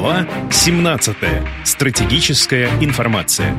Глава 17. Стратегическая информация.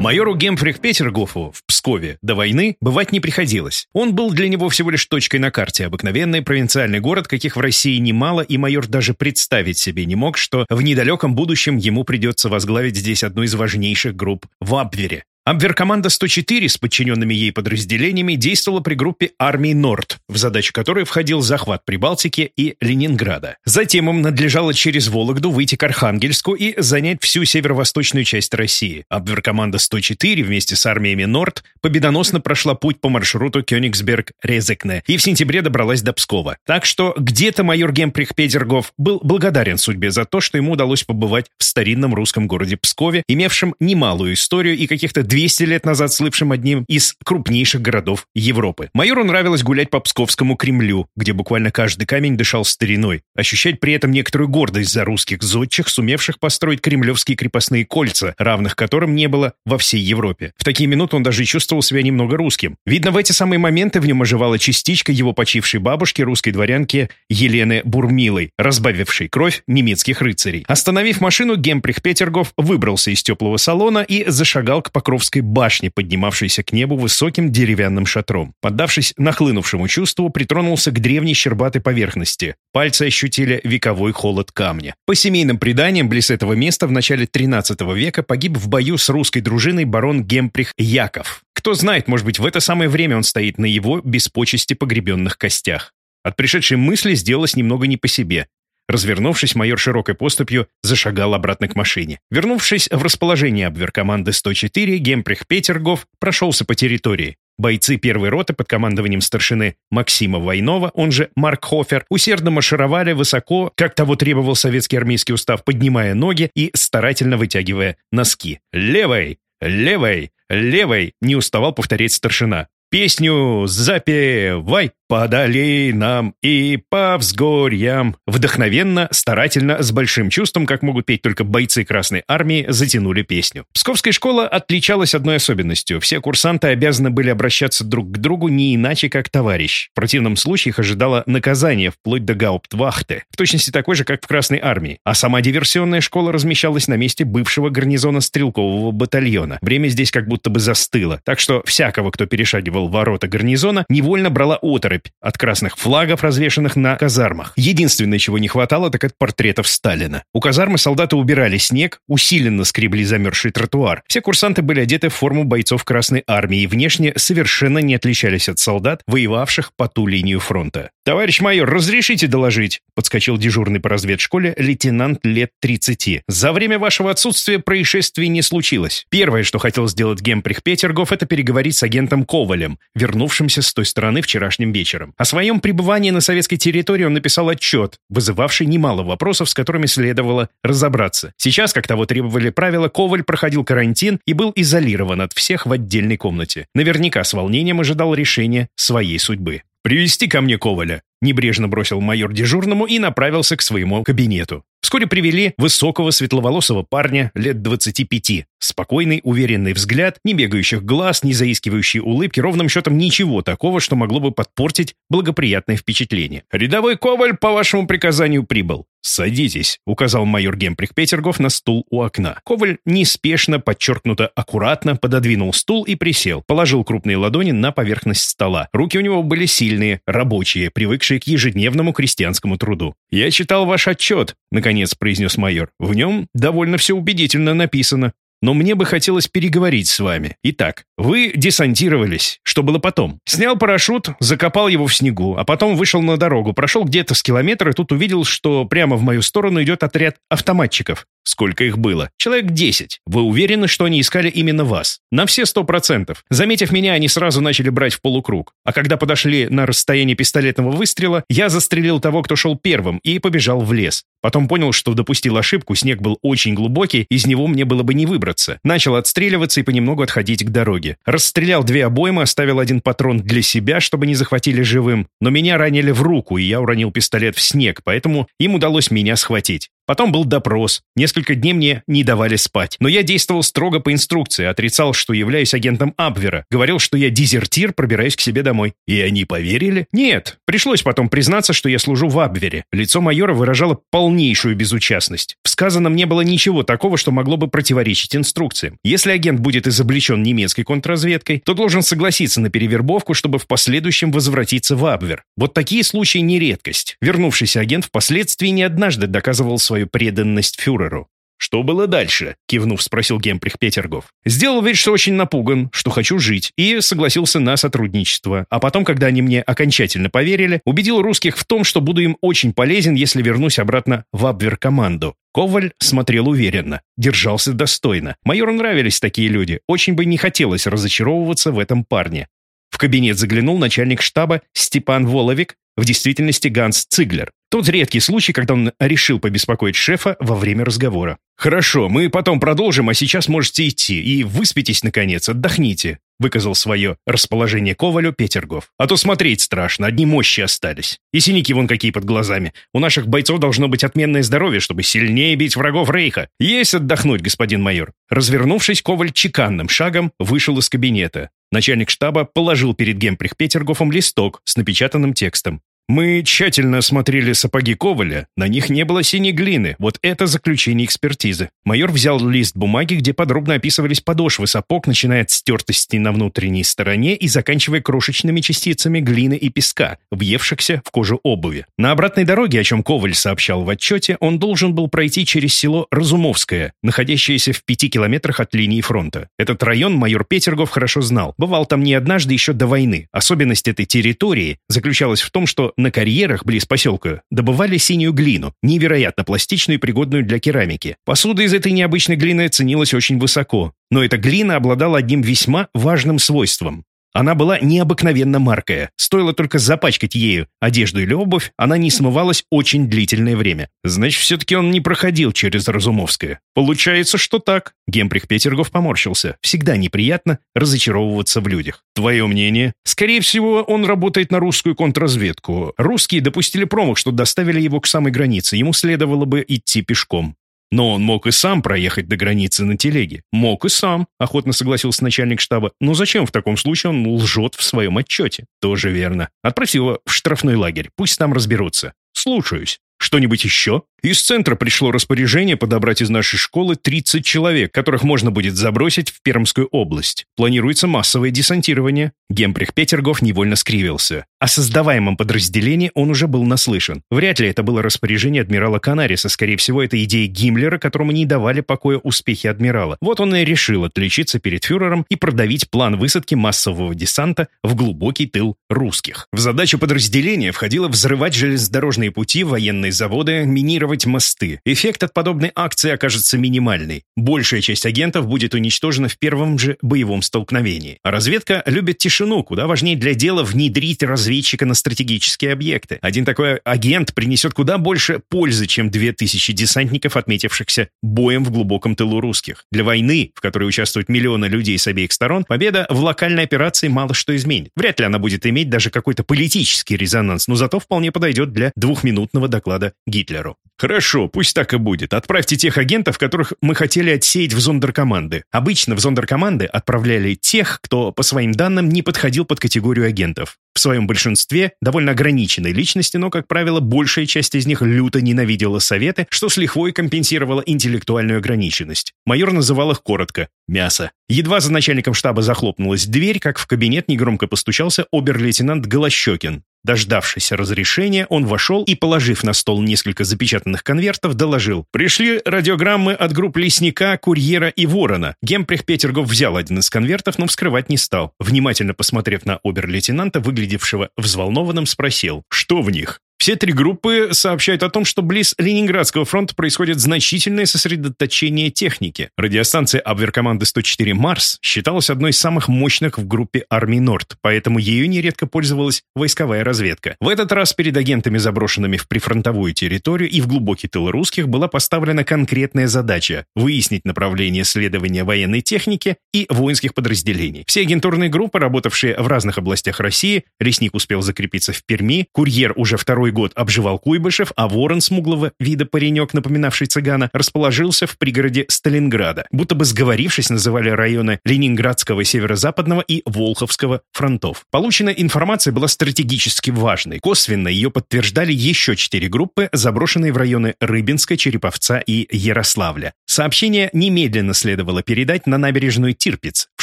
Майору Гемфрих Петергофу в Пскове до войны бывать не приходилось. Он был для него всего лишь точкой на карте, обыкновенный провинциальный город, каких в России немало, и майор даже представить себе не мог, что в недалеком будущем ему придется возглавить здесь одну из важнейших групп в Абвере. Абверкоманда 104 с подчиненными ей подразделениями действовала при группе армии Норд, в задачу которой входил захват Прибалтики и Ленинграда. Затем им надлежало через Вологду выйти к Архангельску и занять всю северо-восточную часть России. Абверкоманда 104 вместе с армиями Норд победоносно прошла путь по маршруту Кёнигсберг-Резекне и в сентябре добралась до Пскова. Так что где-то майор Гемприх Педергов был благодарен судьбе за то, что ему удалось побывать в старинном русском городе Пскове, имевшем немалую историю и каких-то 200 лет назад слывшим одним из крупнейших городов Европы. Майору нравилось гулять по Псковскому Кремлю, где буквально каждый камень дышал стариной, ощущать при этом некоторую гордость за русских зодчих, сумевших построить кремлевские крепостные кольца, равных которым не было во всей Европе. В такие минуты он даже чувствовал себя немного русским. Видно, в эти самые моменты в нем оживала частичка его почившей бабушки, русской дворянки Елены Бурмилой, разбавившей кровь немецких рыцарей. Остановив машину, Гемприх Петергов выбрался из теплого салона и зашагал к покрову Покровской башни, поднимавшейся к небу высоким деревянным шатром. Поддавшись нахлынувшему чувству, притронулся к древней щербатой поверхности. Пальцы ощутили вековой холод камня. По семейным преданиям, близ этого места в начале 13 века погиб в бою с русской дружиной барон Гемприх Яков. Кто знает, может быть, в это самое время он стоит на его без почести погребенных костях. От пришедшей мысли сделалось немного не по себе. Развернувшись, майор широкой поступью зашагал обратно к машине. Вернувшись в расположение обверкоманды 104, Гемприх Петергов прошелся по территории. Бойцы первой роты под командованием старшины Максима Войнова, он же Марк Хофер, усердно маршировали высоко, как того требовал советский армейский устав, поднимая ноги и старательно вытягивая носки. «Левой! Левой! Левой!» не уставал повторять старшина. «Песню запевай!» По долинам и по взгорьям. Вдохновенно, старательно, с большим чувством, как могут петь только бойцы Красной Армии, затянули песню. Псковская школа отличалась одной особенностью. Все курсанты обязаны были обращаться друг к другу не иначе, как товарищ. В противном случае их ожидало наказание вплоть до гауптвахты, в точности такой же, как в Красной Армии. А сама диверсионная школа размещалась на месте бывшего гарнизона стрелкового батальона. Время здесь как будто бы застыло, так что всякого, кто перешагивал ворота гарнизона, невольно брала оторопь, россыпь от красных флагов, развешанных на казармах. Единственное, чего не хватало, так это портретов Сталина. У казармы солдаты убирали снег, усиленно скребли замерзший тротуар. Все курсанты были одеты в форму бойцов Красной Армии и внешне совершенно не отличались от солдат, воевавших по ту линию фронта. «Товарищ майор, разрешите доложить?» — подскочил дежурный по разведшколе лейтенант лет 30. «За время вашего отсутствия происшествий не случилось. Первое, что хотел сделать Гемприх Петергов, это переговорить с агентом Ковалем, вернувшимся с той стороны вчерашним вечером вечером. О своем пребывании на советской территории он написал отчет, вызывавший немало вопросов, с которыми следовало разобраться. Сейчас, как того требовали правила, Коваль проходил карантин и был изолирован от всех в отдельной комнате. Наверняка с волнением ожидал решения своей судьбы. «Привести ко мне Коваля», — небрежно бросил майор дежурному и направился к своему кабинету. Вскоре привели высокого светловолосого парня лет 25. Спокойный, уверенный взгляд, не бегающих глаз, не заискивающие улыбки, ровным счетом ничего такого, что могло бы подпортить благоприятное впечатление. «Рядовой Коваль по вашему приказанию прибыл». «Садитесь», — указал майор Гемприх Петергов на стул у окна. Коваль неспешно, подчеркнуто аккуратно пододвинул стул и присел, положил крупные ладони на поверхность стола. Руки у него были сильные, рабочие, привыкшие к ежедневному крестьянскому труду. «Я читал ваш отчет», — наконец произнес майор. «В нем довольно все убедительно написано но мне бы хотелось переговорить с вами. Итак, вы десантировались. Что было потом? Снял парашют, закопал его в снегу, а потом вышел на дорогу, прошел где-то с километра и тут увидел, что прямо в мою сторону идет отряд автоматчиков. Сколько их было? Человек 10. Вы уверены, что они искали именно вас? На все сто процентов. Заметив меня, они сразу начали брать в полукруг. А когда подошли на расстояние пистолетного выстрела, я застрелил того, кто шел первым, и побежал в лес. Потом понял, что допустил ошибку, снег был очень глубокий, из него мне было бы не выбраться. Начал отстреливаться и понемногу отходить к дороге. Расстрелял две обоймы, оставил один патрон для себя, чтобы не захватили живым. Но меня ранили в руку, и я уронил пистолет в снег, поэтому им удалось меня схватить. Потом был допрос. Несколько дней мне не давали спать. Но я действовал строго по инструкции, отрицал, что являюсь агентом Абвера. Говорил, что я дезертир, пробираюсь к себе домой. И они поверили? Нет. Пришлось потом признаться, что я служу в Абвере. Лицо майора выражало полнейшую безучастность. В сказанном не было ничего такого, что могло бы противоречить инструкциям. Если агент будет изобличен немецкой контрразведкой, то должен согласиться на перевербовку, чтобы в последующем возвратиться в Абвер. Вот такие случаи не редкость. Вернувшийся агент впоследствии не однажды доказывал свою преданность фюреру. «Что было дальше?» — кивнув, спросил Гемприх Петергов. «Сделал вид, что очень напуган, что хочу жить, и согласился на сотрудничество. А потом, когда они мне окончательно поверили, убедил русских в том, что буду им очень полезен, если вернусь обратно в Абвер-команду. Коваль смотрел уверенно, держался достойно. Майору нравились такие люди, очень бы не хотелось разочаровываться в этом парне. В кабинет заглянул начальник штаба Степан Воловик, в действительности Ганс Циглер. Тот редкий случай, когда он решил побеспокоить шефа во время разговора. «Хорошо, мы потом продолжим, а сейчас можете идти и выспитесь, наконец, отдохните», выказал свое расположение Ковалю Петергов. «А то смотреть страшно, одни мощи остались. И синяки вон какие под глазами. У наших бойцов должно быть отменное здоровье, чтобы сильнее бить врагов Рейха. Есть отдохнуть, господин майор». Развернувшись, Коваль чеканным шагом вышел из кабинета. Начальник штаба положил перед Гемприх Петергофом листок с напечатанным текстом. Мы тщательно осмотрели сапоги Коваля, на них не было синей глины, вот это заключение экспертизы. Майор взял лист бумаги, где подробно описывались подошвы сапог, начиная от стертости на внутренней стороне и заканчивая крошечными частицами глины и песка, въевшихся в кожу обуви. На обратной дороге, о чем Коваль сообщал в отчете, он должен был пройти через село Разумовское, находящееся в пяти километрах от линии фронта. Этот район майор Петергов хорошо знал, бывал там не однажды еще до войны. Особенность этой территории заключалась в том, что на карьерах близ поселка добывали синюю глину, невероятно пластичную и пригодную для керамики. Посуда из этой необычной глины ценилась очень высоко, но эта глина обладала одним весьма важным свойством. Она была необыкновенно маркая. Стоило только запачкать ею одежду или обувь, она не смывалась очень длительное время. Значит, все-таки он не проходил через Разумовское. Получается, что так. Гемприх Петергов поморщился. Всегда неприятно разочаровываться в людях. Твое мнение? Скорее всего, он работает на русскую контрразведку. Русские допустили промах, что доставили его к самой границе. Ему следовало бы идти пешком. Но он мог и сам проехать до границы на телеге. Мог и сам, охотно согласился начальник штаба. Но зачем в таком случае он лжет в своем отчете? Тоже верно. Отправь его в штрафной лагерь, пусть там разберутся. Слушаюсь. Что-нибудь еще? Из центра пришло распоряжение подобрать из нашей школы 30 человек, которых можно будет забросить в Пермскую область. Планируется массовое десантирование. Гемприх Петергов невольно скривился. О создаваемом подразделении он уже был наслышан. Вряд ли это было распоряжение адмирала Канариса. Скорее всего, это идея Гиммлера, которому не давали покоя успехи адмирала. Вот он и решил отличиться перед фюрером и продавить план высадки массового десанта в глубокий тыл русских. В задачу подразделения входило взрывать железнодорожные пути, военные заводы, минировать мосты. Эффект от подобной акции окажется минимальный. Большая часть агентов будет уничтожена в первом же боевом столкновении. Разведка любит тишину, куда важнее для дела внедрить разведчика на стратегические объекты. Один такой агент принесет куда больше пользы, чем 2000 десантников, отметившихся боем в глубоком тылу русских. Для войны, в которой участвуют миллионы людей с обеих сторон, победа в локальной операции мало что изменит. Вряд ли она будет иметь даже какой-то политический резонанс, но зато вполне подойдет для двухминутного доклада Гитлеру. Хорошо, пусть так и будет. Отправьте тех агентов, которых мы хотели отсеять в зондеркоманды. Обычно в зондеркоманды отправляли тех, кто, по своим данным, не подходил под категорию агентов. В своем большинстве довольно ограниченные личности, но, как правило, большая часть из них люто ненавидела советы, что с лихвой компенсировало интеллектуальную ограниченность. Майор называл их коротко «мясо». Едва за начальником штаба захлопнулась дверь, как в кабинет негромко постучался обер-лейтенант Голощекин. Дождавшись разрешения, он вошел и, положив на стол несколько запечатанных конвертов, доложил. Пришли радиограммы от групп Лесника, Курьера и Ворона. Гемприх Петергов взял один из конвертов, но вскрывать не стал. Внимательно посмотрев на обер-лейтенанта, выглядевшего взволнованным, спросил. «Что в них?» Все три группы сообщают о том, что близ Ленинградского фронта происходит значительное сосредоточение техники. Радиостанция Абверкоманды 104 «Марс» считалась одной из самых мощных в группе армии Норд, поэтому ею нередко пользовалась войсковая разведка. В этот раз перед агентами, заброшенными в прифронтовую территорию и в глубокий тыл русских, была поставлена конкретная задача – выяснить направление следования военной техники и воинских подразделений. Все агентурные группы, работавшие в разных областях России, Лесник успел закрепиться в Перми, Курьер уже второй другой год обживал Куйбышев, а ворон смуглого вида паренек, напоминавший цыгана, расположился в пригороде Сталинграда. Будто бы сговорившись, называли районы Ленинградского, Северо-Западного и Волховского фронтов. Полученная информация была стратегически важной. Косвенно ее подтверждали еще четыре группы, заброшенные в районы Рыбинска, Череповца и Ярославля. Сообщение немедленно следовало передать на набережную Тирпиц, в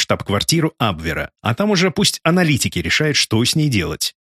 штаб-квартиру Абвера. А там уже пусть аналитики решают, что с ней делать.